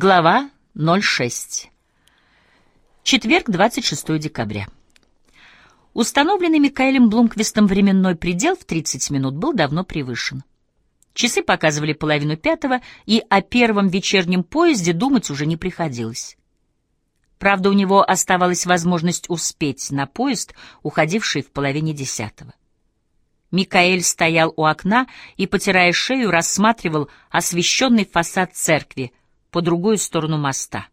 Глава 06. Четверг, 26 декабря. Установленный Микаэлем Блумквистом временной предел в 30 минут был давно превышен. Часы показывали половину пятого, и о первом вечернем поезде думать уже не приходилось. Правда, у него оставалась возможность успеть на поезд, уходивший в половине десятого. Микаэль стоял у окна и, потирая шею, рассматривал освещенный фасад церкви по другую сторону моста.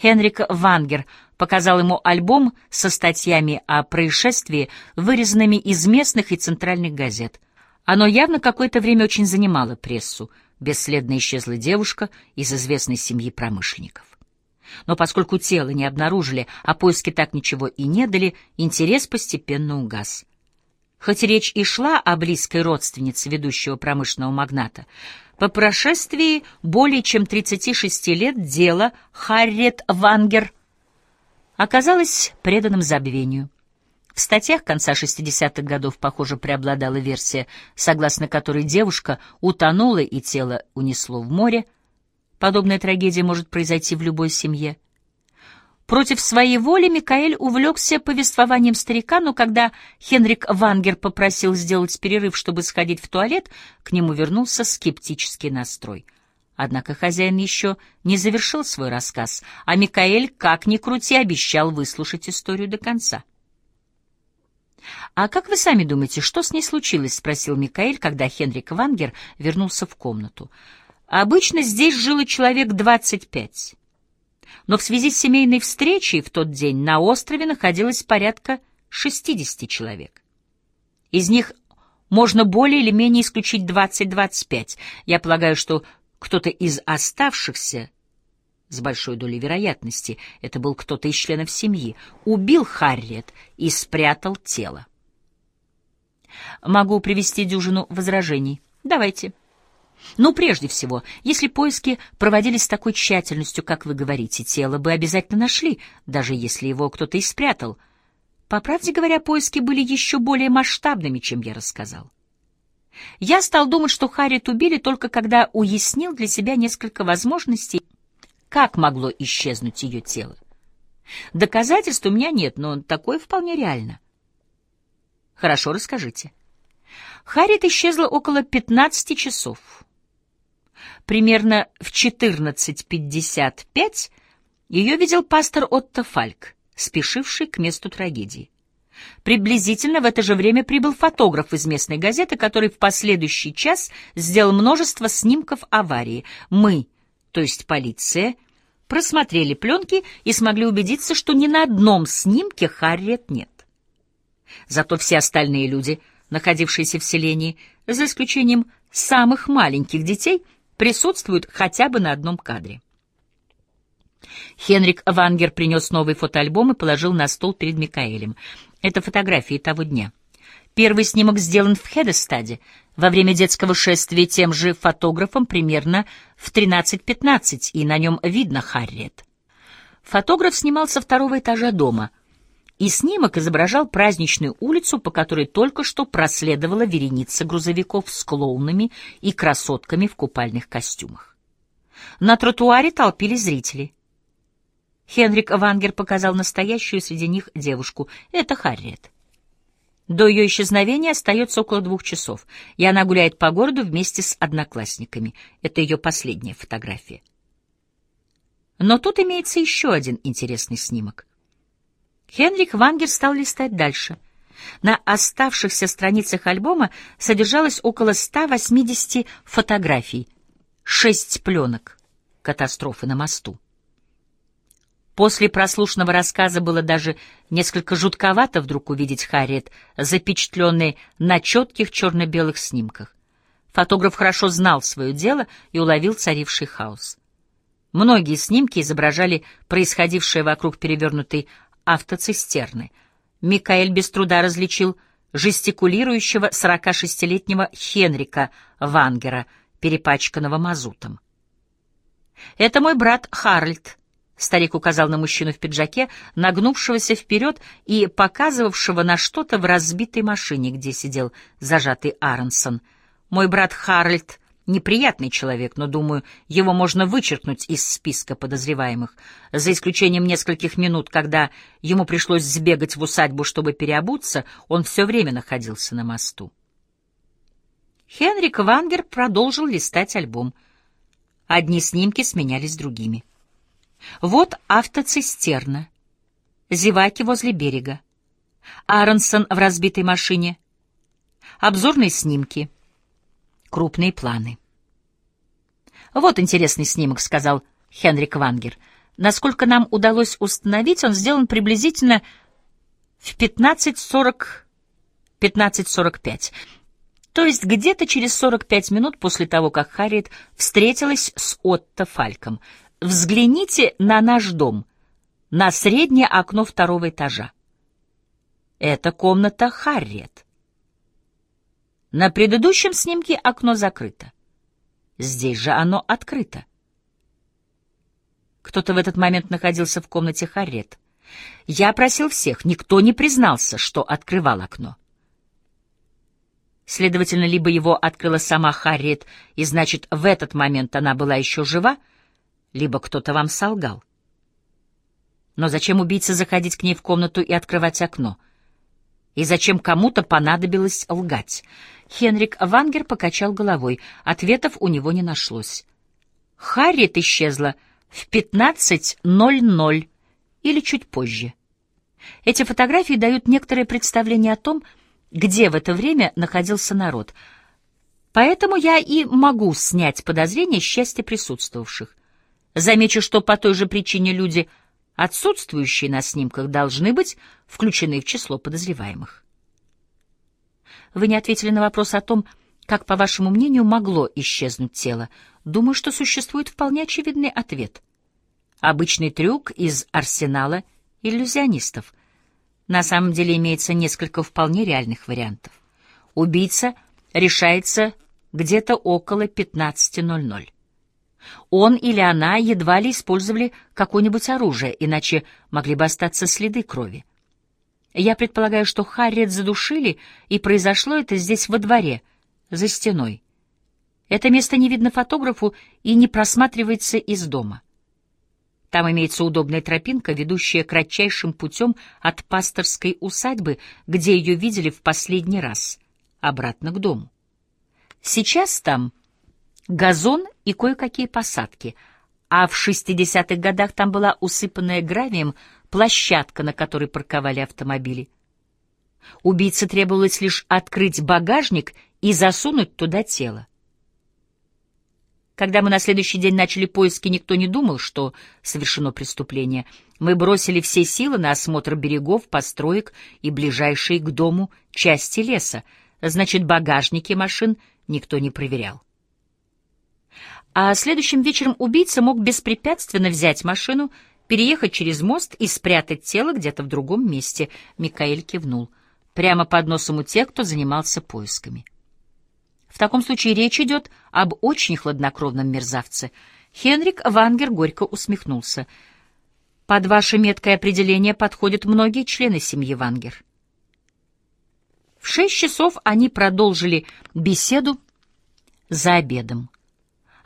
Хенрик Вангер показал ему альбом со статьями о происшествии, вырезанными из местных и центральных газет. Оно явно какое-то время очень занимало прессу. Бесследно исчезла девушка из известной семьи промышленников. Но поскольку тело не обнаружили, а поиски так ничего и не дали, интерес постепенно угас. Хоть речь и шла о близкой родственнице ведущего промышленного магната, по прошествии более чем 36 лет дело Харриет Вангер оказалось преданным забвению. В статьях конца 60-х годов, похоже, преобладала версия, согласно которой девушка утонула и тело унесло в море. Подобная трагедия может произойти в любой семье. Против своей воли Микаэль увлекся повествованием старика, но когда Хенрик Вангер попросил сделать перерыв, чтобы сходить в туалет, к нему вернулся скептический настрой. Однако хозяин еще не завершил свой рассказ, а Микаэль, как ни крути, обещал выслушать историю до конца. «А как вы сами думаете, что с ней случилось?» — спросил Микаэль, когда Хенрик Вангер вернулся в комнату. «Обычно здесь жило человек двадцать пять» но в связи с семейной встречей в тот день на острове находилось порядка 60 человек. Из них можно более или менее исключить 20-25. Я полагаю, что кто-то из оставшихся, с большой долей вероятности, это был кто-то из членов семьи, убил Харриет и спрятал тело. Могу привести дюжину возражений. Давайте. Но прежде всего, если поиски проводились с такой тщательностью, как вы говорите, тело бы обязательно нашли, даже если его кто-то и спрятал. По правде говоря, поиски были еще более масштабными, чем я рассказал. Я стал думать, что Харриет убили только когда уяснил для себя несколько возможностей, как могло исчезнуть ее тело. Доказательств у меня нет, но такое вполне реально. Хорошо, расскажите. Харриет исчезла около 15 часов. Примерно в 14.55 ее видел пастор Отто Фальк, спешивший к месту трагедии. Приблизительно в это же время прибыл фотограф из местной газеты, который в последующий час сделал множество снимков аварии. Мы, то есть полиция, просмотрели пленки и смогли убедиться, что ни на одном снимке Харриет нет. Зато все остальные люди, находившиеся в селении, за исключением самых маленьких детей, присутствуют хотя бы на одном кадре. Хенрик Вангер принес новый фотоальбом и положил на стол перед Микаэлем. Это фотографии того дня. Первый снимок сделан в Хедестаде во время детского шествия тем же фотографом примерно в 13.15, и на нем видно Харриет. Фотограф снимал со второго этажа дома — и снимок изображал праздничную улицу, по которой только что проследовала вереница грузовиков с клоунами и красотками в купальных костюмах. На тротуаре толпились зрители. Хенрик Вангер показал настоящую среди них девушку. Это Харриет. До ее исчезновения остается около двух часов, и она гуляет по городу вместе с одноклассниками. Это ее последняя фотография. Но тут имеется еще один интересный снимок. Хенрик Вангер стал листать дальше. На оставшихся страницах альбома содержалось около 180 фотографий, шесть пленок катастрофы на мосту. После прослушанного рассказа было даже несколько жутковато вдруг увидеть Харриет, запечатленной на четких черно-белых снимках. Фотограф хорошо знал свое дело и уловил царивший хаос. Многие снимки изображали происходившее вокруг перевернутой автоцистерны. Микаэль без труда различил жестикулирующего 46-летнего Хенрика Вангера, перепачканного мазутом. «Это мой брат Харльд», — старик указал на мужчину в пиджаке, нагнувшегося вперед и показывавшего на что-то в разбитой машине, где сидел зажатый Аронсон. «Мой брат Харльд неприятный человек, но, думаю, его можно вычеркнуть из списка подозреваемых, за исключением нескольких минут, когда ему пришлось сбегать в усадьбу, чтобы переобуться, он все время находился на мосту. Хенрик Вангер продолжил листать альбом. Одни снимки сменялись другими. Вот автоцистерна, зеваки возле берега, Аронсон в разбитой машине, обзорные снимки, крупные планы. «Вот интересный снимок», — сказал Хенрик Вангер. «Насколько нам удалось установить, он сделан приблизительно в 15.40... 15.45, то есть где-то через 45 минут после того, как Харриет встретилась с Отто Фальком. Взгляните на наш дом, на среднее окно второго этажа. Это комната Харриет. На предыдущем снимке окно закрыто. Здесь же оно открыто. Кто-то в этот момент находился в комнате Харрет. Я просил всех, никто не признался, что открывал окно. Следовательно, либо его открыла сама Харриет, и значит, в этот момент она была еще жива, либо кто-то вам солгал. Но зачем убийце заходить к ней в комнату и открывать окно? И зачем кому-то понадобилось лгать? Хенрик Вангер покачал головой. Ответов у него не нашлось. Харриет исчезла в 15.00 или чуть позже. Эти фотографии дают некоторое представление о том, где в это время находился народ. Поэтому я и могу снять подозрение счастья присутствовавших. Замечу, что по той же причине люди, отсутствующие на снимках, должны быть включены в число подозреваемых. Вы не ответили на вопрос о том, как, по вашему мнению, могло исчезнуть тело. Думаю, что существует вполне очевидный ответ. Обычный трюк из арсенала иллюзионистов. На самом деле имеется несколько вполне реальных вариантов. Убийца решается где-то около 15.00. Он или она едва ли использовали какое-нибудь оружие, иначе могли бы остаться следы крови. Я предполагаю, что Харриет задушили, и произошло это здесь во дворе, за стеной. Это место не видно фотографу и не просматривается из дома. Там имеется удобная тропинка, ведущая кратчайшим путем от пасторской усадьбы, где ее видели в последний раз, обратно к дому. Сейчас там газон и кое-какие посадки, а в 60-х годах там была усыпанная гравием площадка, на которой парковали автомобили. Убийце требовалось лишь открыть багажник и засунуть туда тело. Когда мы на следующий день начали поиски, никто не думал, что совершено преступление. Мы бросили все силы на осмотр берегов, построек и ближайшей к дому части леса. Значит, багажники машин никто не проверял. А следующим вечером убийца мог беспрепятственно взять машину, переехать через мост и спрятать тело где-то в другом месте. Микаэль кивнул. Прямо под носом у тех, кто занимался поисками. В таком случае речь идет об очень хладнокровном мерзавце. Хенрик Вангер горько усмехнулся. Под ваше меткое определение подходят многие члены семьи Вангер. В шесть часов они продолжили беседу за обедом.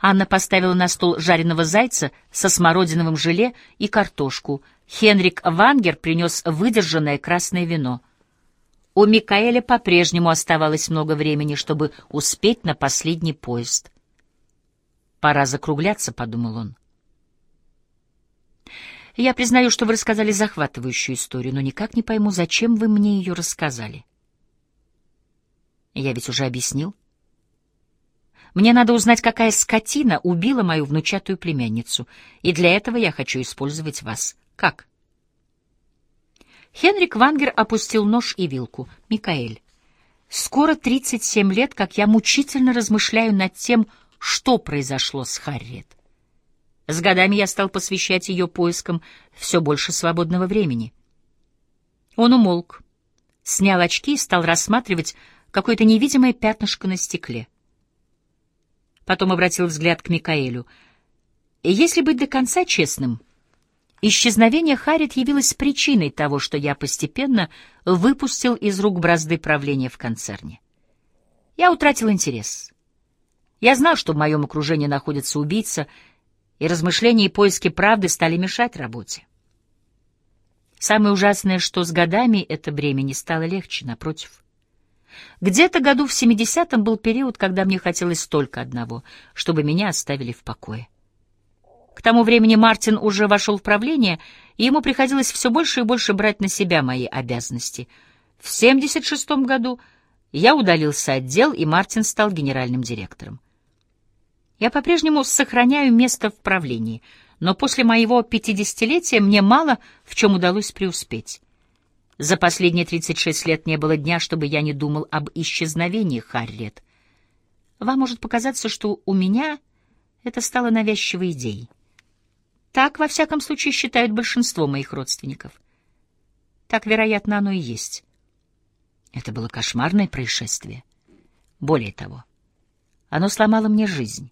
Анна поставила на стол жареного зайца со смородиновым желе и картошку. Хенрик Вангер принес выдержанное красное вино. У Микаэля по-прежнему оставалось много времени, чтобы успеть на последний поезд. «Пора закругляться», — подумал он. «Я признаю, что вы рассказали захватывающую историю, но никак не пойму, зачем вы мне ее рассказали». «Я ведь уже объяснил». Мне надо узнать, какая скотина убила мою внучатую племянницу, и для этого я хочу использовать вас. Как? Хенрик Вангер опустил нож и вилку. Микаэль, скоро 37 лет, как я мучительно размышляю над тем, что произошло с Харриет. С годами я стал посвящать ее поискам все больше свободного времени. Он умолк, снял очки и стал рассматривать какое-то невидимое пятнышко на стекле потом обратил взгляд к Микаэлю. «Если быть до конца честным, исчезновение Харит явилось причиной того, что я постепенно выпустил из рук бразды правления в концерне. Я утратил интерес. Я знал, что в моем окружении находится убийца, и размышления и поиски правды стали мешать работе. Самое ужасное, что с годами это бремя не стало легче, напротив. Где-то году в 70-м был период, когда мне хотелось только одного, чтобы меня оставили в покое. К тому времени Мартин уже вошел в правление, и ему приходилось все больше и больше брать на себя мои обязанности. В 76-м году я удалился от дел, и Мартин стал генеральным директором. Я по-прежнему сохраняю место в правлении, но после моего пятидесятилетия мне мало в чем удалось преуспеть. За последние 36 лет не было дня, чтобы я не думал об исчезновении Харриет. Вам может показаться, что у меня это стало навязчивой идеей. Так, во всяком случае, считают большинство моих родственников. Так, вероятно, оно и есть. Это было кошмарное происшествие. Более того, оно сломало мне жизнь.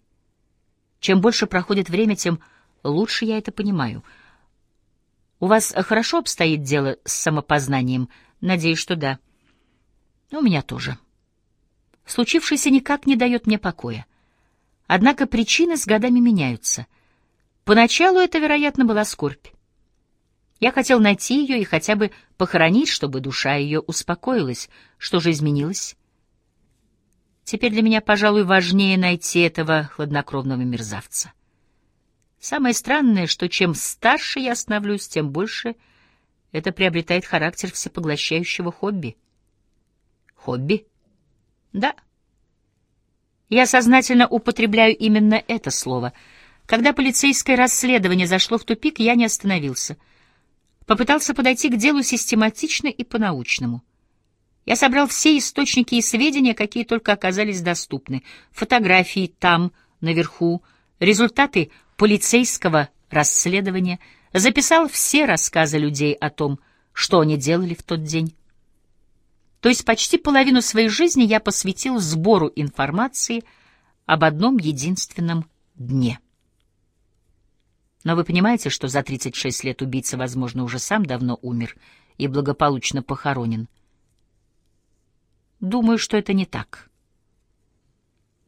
Чем больше проходит время, тем лучше я это понимаю. У вас хорошо обстоит дело с самопознанием? Надеюсь, что да. У меня тоже. Случившееся никак не дает мне покоя. Однако причины с годами меняются — Поначалу это, вероятно, была скорбь. Я хотел найти ее и хотя бы похоронить, чтобы душа ее успокоилась. Что же изменилось? Теперь для меня, пожалуй, важнее найти этого хладнокровного мерзавца. Самое странное, что чем старше я становлюсь, тем больше это приобретает характер всепоглощающего хобби. Хобби? Да. Я сознательно употребляю именно это слово — когда полицейское расследование зашло в тупик, я не остановился. Попытался подойти к делу систематично и по-научному. Я собрал все источники и сведения, какие только оказались доступны. Фотографии там, наверху, результаты полицейского расследования, записал все рассказы людей о том, что они делали в тот день. То есть почти половину своей жизни я посвятил сбору информации об одном единственном дне. Но вы понимаете, что за 36 лет убийца, возможно, уже сам давно умер и благополучно похоронен? Думаю, что это не так.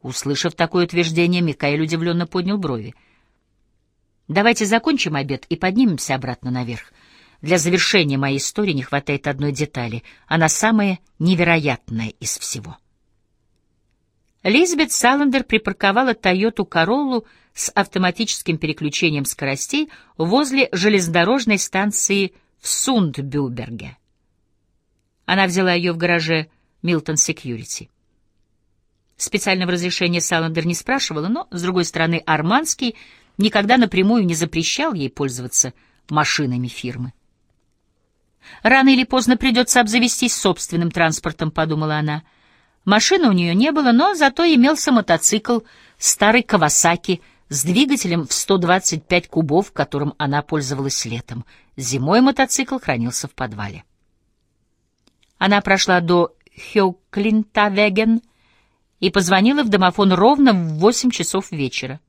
Услышав такое утверждение, Микаэль удивленно поднял брови. «Давайте закончим обед и поднимемся обратно наверх. Для завершения моей истории не хватает одной детали. Она самая невероятная из всего». Лизбет Саландер припарковала Тойоту Короллу с автоматическим переключением скоростей возле железнодорожной станции в Сундбюберге. Она взяла ее в гараже Милтон Секьюрити. Специального разрешения Саландер не спрашивала, но, с другой стороны, Арманский никогда напрямую не запрещал ей пользоваться машинами фирмы. «Рано или поздно придется обзавестись собственным транспортом», — подумала она. Машины у нее не было, но зато имелся мотоцикл, старый Кавасаки — с двигателем в 125 кубов, которым она пользовалась летом. Зимой мотоцикл хранился в подвале. Она прошла до Хёклинтавеген и позвонила в домофон ровно в 8 часов вечера.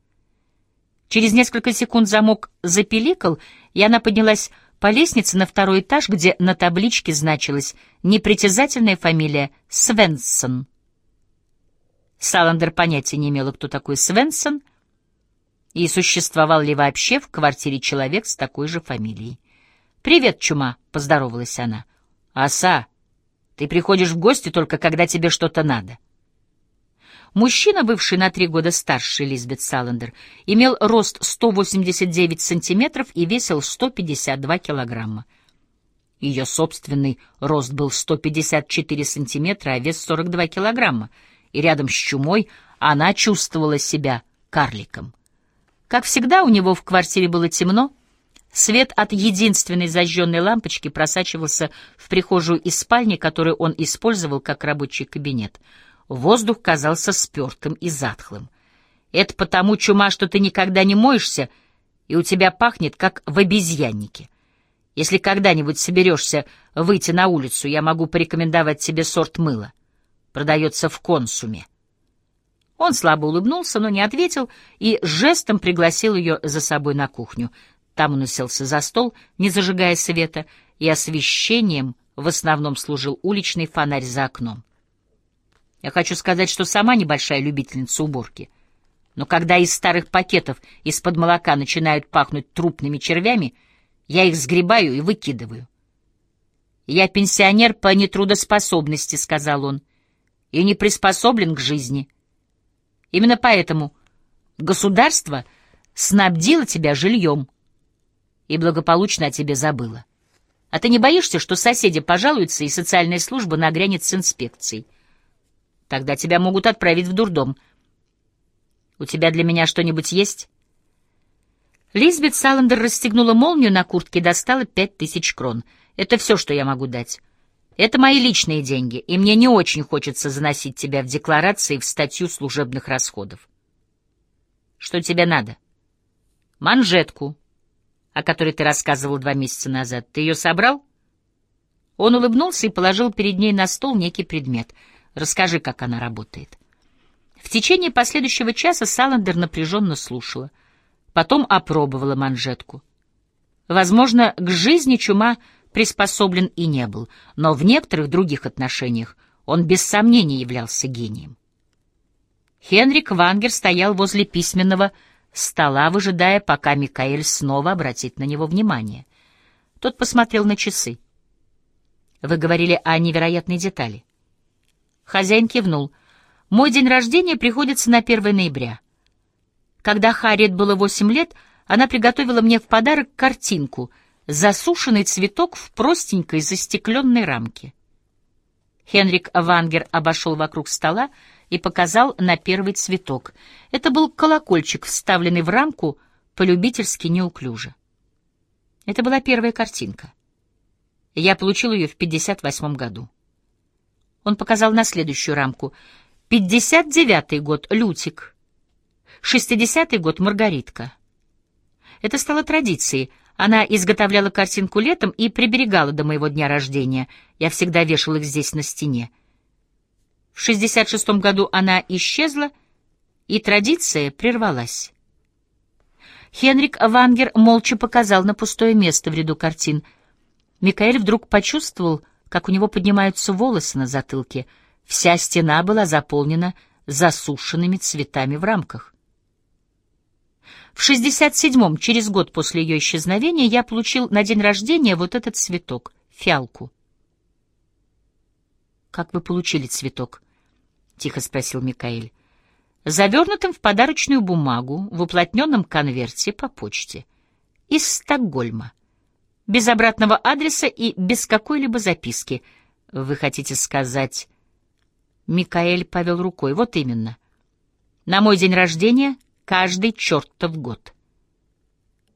Через несколько секунд замок запеликал, и она поднялась по лестнице на второй этаж, где на табличке значилась непритязательная фамилия Свенсон. Саландер понятия не имела, кто такой Свенсон — и существовал ли вообще в квартире человек с такой же фамилией. «Привет, чума!» — поздоровалась она. «Оса, ты приходишь в гости только когда тебе что-то надо». Мужчина, бывший на три года старше Лизбет Саландер, имел рост 189 сантиметров и весил 152 килограмма. Ее собственный рост был 154 сантиметра, а вес 42 килограмма, и рядом с чумой она чувствовала себя карликом. Как всегда, у него в квартире было темно. Свет от единственной зажженной лампочки просачивался в прихожую из спальни, которую он использовал как рабочий кабинет. Воздух казался спертым и затхлым. «Это потому, чума, что ты никогда не моешься, и у тебя пахнет, как в обезьяннике. Если когда-нибудь соберешься выйти на улицу, я могу порекомендовать тебе сорт мыла. Продается в консуме». Он слабо улыбнулся, но не ответил и жестом пригласил ее за собой на кухню. Там он уселся за стол, не зажигая света, и освещением в основном служил уличный фонарь за окном. Я хочу сказать, что сама небольшая любительница уборки. Но когда из старых пакетов из-под молока начинают пахнуть трупными червями, я их сгребаю и выкидываю. «Я пенсионер по нетрудоспособности», — сказал он, — «и не приспособлен к жизни. Именно поэтому государство снабдило тебя жильем и благополучно о тебе забыло. А ты не боишься, что соседи пожалуются и социальная служба нагрянет с инспекцией? Тогда тебя могут отправить в дурдом. У тебя для меня что-нибудь есть?» Лизбет Саландер расстегнула молнию на куртке и достала пять тысяч крон. «Это все, что я могу дать. Это мои личные деньги, и мне не очень хочется заносить тебя в декларации в статью служебных расходов. Что тебе надо? Манжетку, о которой ты рассказывал два месяца назад. Ты ее собрал?» Он улыбнулся и положил перед ней на стол некий предмет. «Расскажи, как она работает». В течение последующего часа Саландер напряженно слушала. Потом опробовала манжетку. Возможно, к жизни чума приспособлен и не был, но в некоторых других отношениях он без сомнения являлся гением. Хенрик Вангер стоял возле письменного стола, выжидая, пока Микаэль снова обратит на него внимание. Тот посмотрел на часы. «Вы говорили о невероятной детали». Хозяин кивнул — мой день рождения приходится на 1 ноября. Когда Харриет было 8 лет, она приготовила мне в подарок картинку «Засушенный цветок в простенькой застекленной рамке». Хенрик Вангер обошел вокруг стола и показал на первый цветок. Это был колокольчик, вставленный в рамку полюбительски неуклюже. Это была первая картинка. Я получил ее в 58 году. Он показал на следующую рамку — 59-й год — Лютик. 60-й год — Маргаритка. Это стало традицией. Она изготовляла картинку летом и приберегала до моего дня рождения. Я всегда вешал их здесь на стене. В 66-м году она исчезла, и традиция прервалась. Хенрик Вангер молча показал на пустое место в ряду картин. Микаэль вдруг почувствовал, как у него поднимаются волосы на затылке — Вся стена была заполнена засушенными цветами в рамках. В 67-м, через год после ее исчезновения, я получил на день рождения вот этот цветок, фиалку. «Как вы получили цветок?» — тихо спросил Микаэль. «Завернутым в подарочную бумагу, в уплотненном конверте по почте. Из Стокгольма. Без обратного адреса и без какой-либо записки. Вы хотите сказать...» Микаэль повел рукой. Вот именно. На мой день рождения каждый чертов год.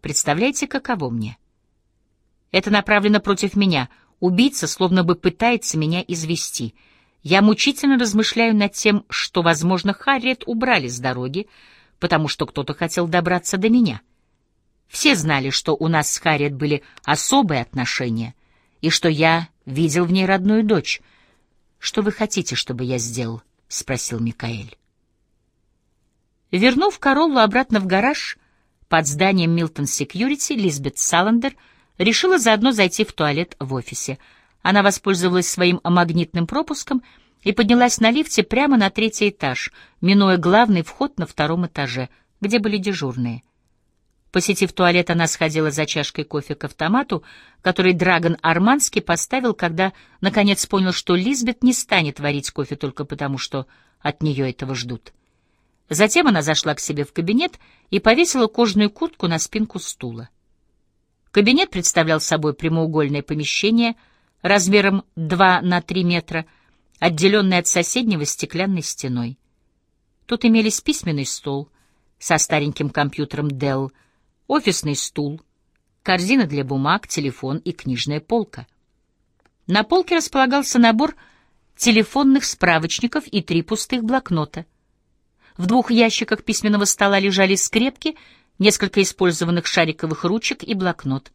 Представляете, каково мне? Это направлено против меня. Убийца словно бы пытается меня извести. Я мучительно размышляю над тем, что, возможно, Харриет убрали с дороги, потому что кто-то хотел добраться до меня. Все знали, что у нас с Харриет были особые отношения, и что я видел в ней родную дочь — «Что вы хотите, чтобы я сделал?» — спросил Микаэль. Вернув Короллу обратно в гараж под зданием Милтон Секьюрити, Лизбет Саландер решила заодно зайти в туалет в офисе. Она воспользовалась своим магнитным пропуском и поднялась на лифте прямо на третий этаж, минуя главный вход на втором этаже, где были дежурные. Посетив туалет, она сходила за чашкой кофе к автомату, который Драгон Арманский поставил, когда, наконец, понял, что Лизбет не станет варить кофе только потому, что от нее этого ждут. Затем она зашла к себе в кабинет и повесила кожаную куртку на спинку стула. Кабинет представлял собой прямоугольное помещение размером 2 на 3 метра, отделенное от соседнего стеклянной стеной. Тут имелись письменный стол со стареньким компьютером Dell — офисный стул, корзина для бумаг, телефон и книжная полка. На полке располагался набор телефонных справочников и три пустых блокнота. В двух ящиках письменного стола лежали скрепки, несколько использованных шариковых ручек и блокнот.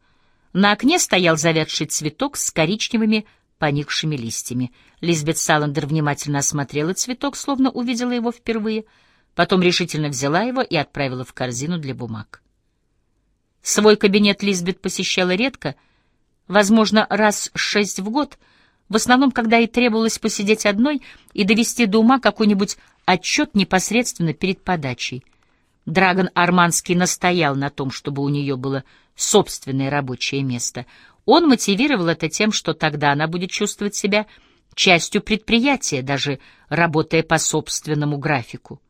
На окне стоял завядший цветок с коричневыми поникшими листьями. Лизбет Саландер внимательно осмотрела цветок, словно увидела его впервые, потом решительно взяла его и отправила в корзину для бумаг. Свой кабинет Лизбет посещала редко, возможно, раз шесть в год, в основном, когда ей требовалось посидеть одной и довести до ума какой-нибудь отчет непосредственно перед подачей. Драгон Арманский настоял на том, чтобы у нее было собственное рабочее место. Он мотивировал это тем, что тогда она будет чувствовать себя частью предприятия, даже работая по собственному графику.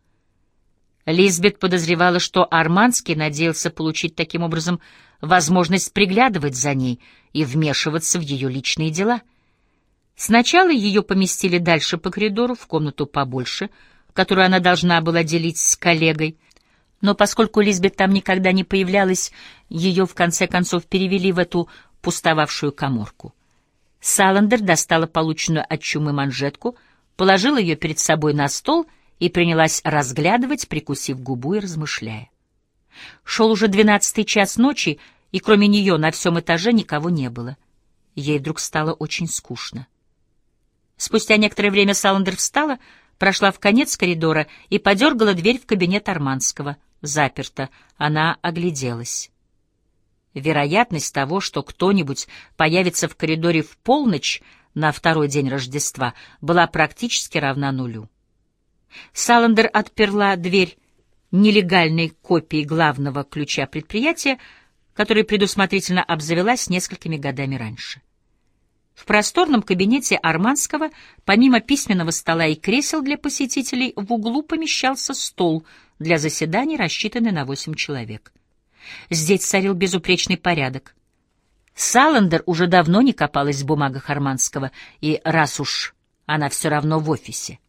Лизбет подозревала, что Арманский надеялся получить таким образом возможность приглядывать за ней и вмешиваться в ее личные дела. Сначала ее поместили дальше по коридору, в комнату побольше, которую она должна была делить с коллегой, но поскольку Лизбет там никогда не появлялась, ее в конце концов перевели в эту пустовавшую коморку. Саландер достала полученную от чумы манжетку, положила ее перед собой на стол — и принялась разглядывать, прикусив губу и размышляя. Шел уже двенадцатый час ночи, и кроме нее на всем этаже никого не было. Ей вдруг стало очень скучно. Спустя некоторое время Саландер встала, прошла в конец коридора и подергала дверь в кабинет Арманского. Заперта. Она огляделась. Вероятность того, что кто-нибудь появится в коридоре в полночь на второй день Рождества, была практически равна нулю. Саландер отперла дверь нелегальной копии главного ключа предприятия, который предусмотрительно обзавелась несколькими годами раньше. В просторном кабинете Арманского, помимо письменного стола и кресел для посетителей, в углу помещался стол для заседаний, рассчитанный на восемь человек. Здесь царил безупречный порядок. Саландер уже давно не копалась в бумагах Арманского, и раз уж она все равно в офисе —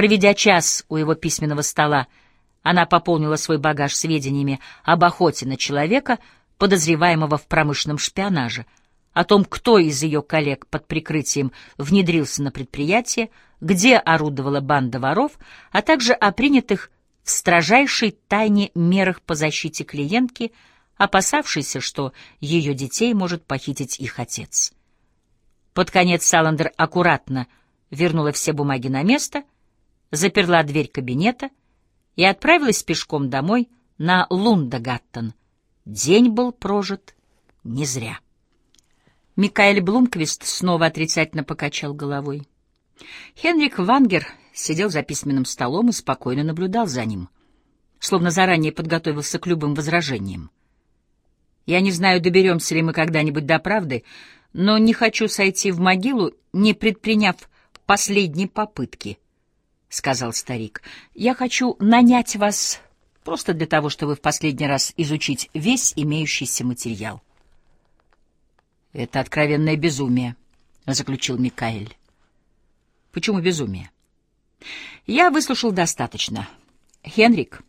Проведя час у его письменного стола, она пополнила свой багаж сведениями об охоте на человека, подозреваемого в промышленном шпионаже, о том, кто из ее коллег под прикрытием внедрился на предприятие, где орудовала банда воров, а также о принятых в строжайшей тайне мерах по защите клиентки, опасавшейся, что ее детей может похитить их отец. Под конец Саландер аккуратно вернула все бумаги на место — заперла дверь кабинета и отправилась пешком домой на Лундагаттен. День был прожит не зря. Микаэль Блумквист снова отрицательно покачал головой. Хенрик Вангер сидел за письменным столом и спокойно наблюдал за ним, словно заранее подготовился к любым возражениям. Я не знаю, доберемся ли мы когда-нибудь до правды, но не хочу сойти в могилу, не предприняв последней попытки —— сказал старик. — Я хочу нанять вас просто для того, чтобы в последний раз изучить весь имеющийся материал. — Это откровенное безумие, — заключил Микаэль. — Почему безумие? — Я выслушал достаточно. Хенрик,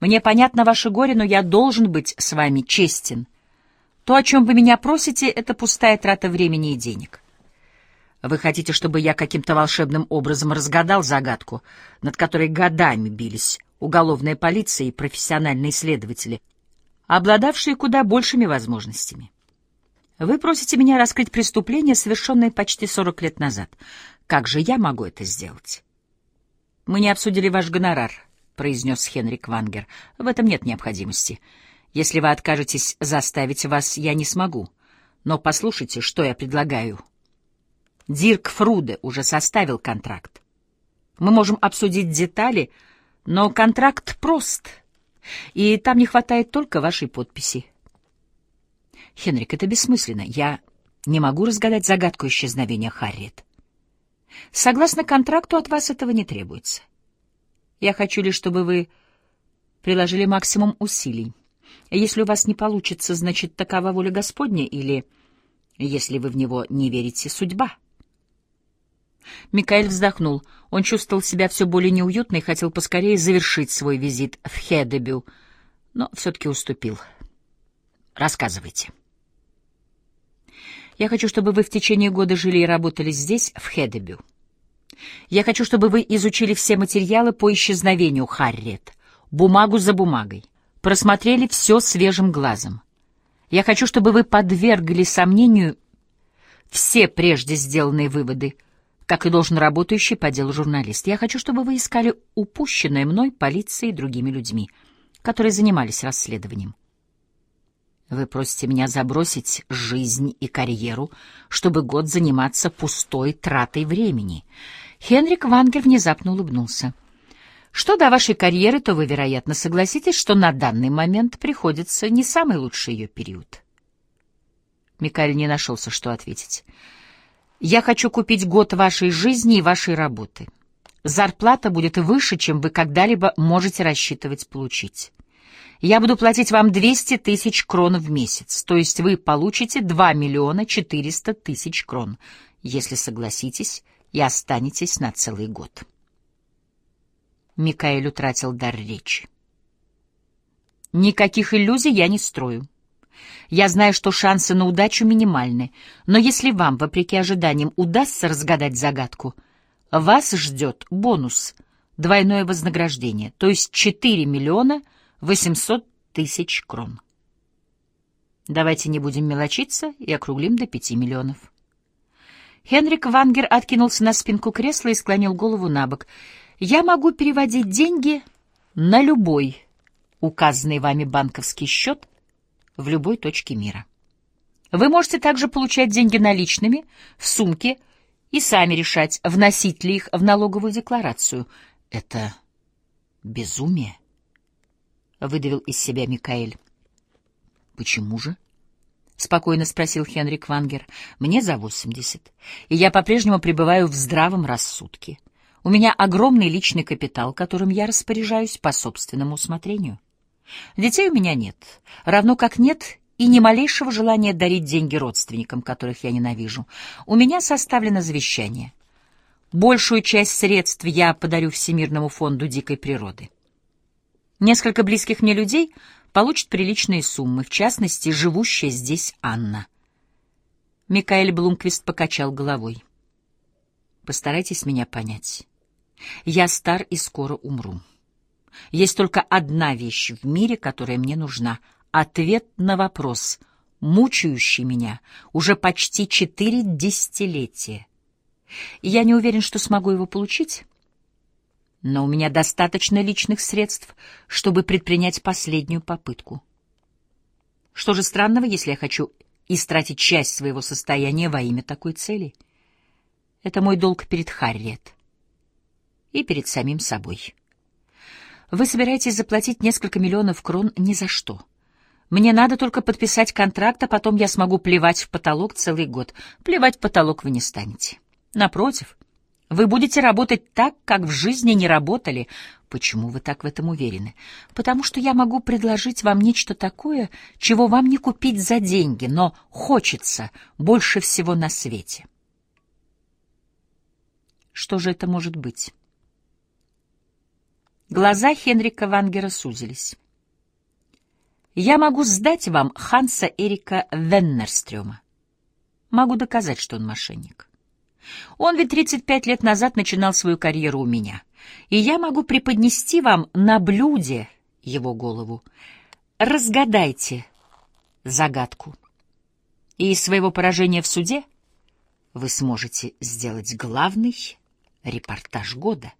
мне понятно ваше горе, но я должен быть с вами честен. То, о чем вы меня просите, — это пустая трата времени и денег. Вы хотите, чтобы я каким-то волшебным образом разгадал загадку, над которой годами бились уголовная полиция и профессиональные следователи, обладавшие куда большими возможностями. Вы просите меня раскрыть преступление, совершенное почти 40 лет назад. Как же я могу это сделать? Мы не обсудили ваш гонорар, произнес Хенрик Вангер. В этом нет необходимости. Если вы откажетесь заставить вас, я не смогу. Но послушайте, что я предлагаю. Дирк Фруде уже составил контракт. Мы можем обсудить детали, но контракт прост, и там не хватает только вашей подписи. Хенрик, это бессмысленно. Я не могу разгадать загадку исчезновения Харриет. Согласно контракту, от вас этого не требуется. Я хочу лишь, чтобы вы приложили максимум усилий. Если у вас не получится, значит, такова воля Господня, или, если вы в него не верите, судьба. Микаэль вздохнул. Он чувствовал себя все более неуютно и хотел поскорее завершить свой визит в Хедебю, но все-таки уступил. «Рассказывайте». «Я хочу, чтобы вы в течение года жили и работали здесь, в Хедебю. Я хочу, чтобы вы изучили все материалы по исчезновению Харриет, бумагу за бумагой, просмотрели все свежим глазом. Я хочу, чтобы вы подвергли сомнению все прежде сделанные выводы — как и должен работающий по делу журналист. Я хочу, чтобы вы искали упущенное мной полицией и другими людьми, которые занимались расследованием. Вы просите меня забросить жизнь и карьеру, чтобы год заниматься пустой тратой времени. Хенрик Вангер внезапно улыбнулся. Что до вашей карьеры, то вы, вероятно, согласитесь, что на данный момент приходится не самый лучший ее период. Микаэль не нашелся, что ответить. «Я хочу купить год вашей жизни и вашей работы. Зарплата будет выше, чем вы когда-либо можете рассчитывать получить. Я буду платить вам 200 тысяч крон в месяц, то есть вы получите 2 миллиона 400 тысяч крон, если согласитесь и останетесь на целый год». Микаэль утратил дар речи. «Никаких иллюзий я не строю. Я знаю, что шансы на удачу минимальны, но если вам, вопреки ожиданиям, удастся разгадать загадку, вас ждет бонус, двойное вознаграждение, то есть 4 миллиона 800 тысяч крон. Давайте не будем мелочиться и округлим до 5 миллионов. Хенрик Вангер откинулся на спинку кресла и склонил голову на бок. «Я могу переводить деньги на любой указанный вами банковский счет в любой точке мира. Вы можете также получать деньги наличными, в сумке, и сами решать, вносить ли их в налоговую декларацию. Это безумие, — выдавил из себя Микаэль. — Почему же? — спокойно спросил Хенрик Вангер. — Мне за восемьдесят, и я по-прежнему пребываю в здравом рассудке. У меня огромный личный капитал, которым я распоряжаюсь по собственному усмотрению. Детей у меня нет, равно как нет и ни малейшего желания дарить деньги родственникам, которых я ненавижу. У меня составлено завещание. Большую часть средств я подарю Всемирному фонду дикой природы. Несколько близких мне людей получат приличные суммы, в частности, живущая здесь Анна. Микаэль Блумквист покачал головой. Постарайтесь меня понять. Я стар и скоро умру. Есть только одна вещь в мире, которая мне нужна — ответ на вопрос, мучающий меня уже почти четыре десятилетия. Я не уверен, что смогу его получить, но у меня достаточно личных средств, чтобы предпринять последнюю попытку. Что же странного, если я хочу истратить часть своего состояния во имя такой цели? Это мой долг перед Харриет и перед самим собой. Вы собираетесь заплатить несколько миллионов крон ни за что. Мне надо только подписать контракт, а потом я смогу плевать в потолок целый год. Плевать в потолок вы не станете. Напротив, вы будете работать так, как в жизни не работали. Почему вы так в этом уверены? Потому что я могу предложить вам нечто такое, чего вам не купить за деньги, но хочется больше всего на свете. Что же это может быть? Глаза Хенрика Вангера сузились. «Я могу сдать вам Ханса Эрика Веннерстрёма. Могу доказать, что он мошенник. Он ведь 35 лет назад начинал свою карьеру у меня, и я могу преподнести вам на блюде его голову. Разгадайте загадку, и из своего поражения в суде вы сможете сделать главный репортаж года».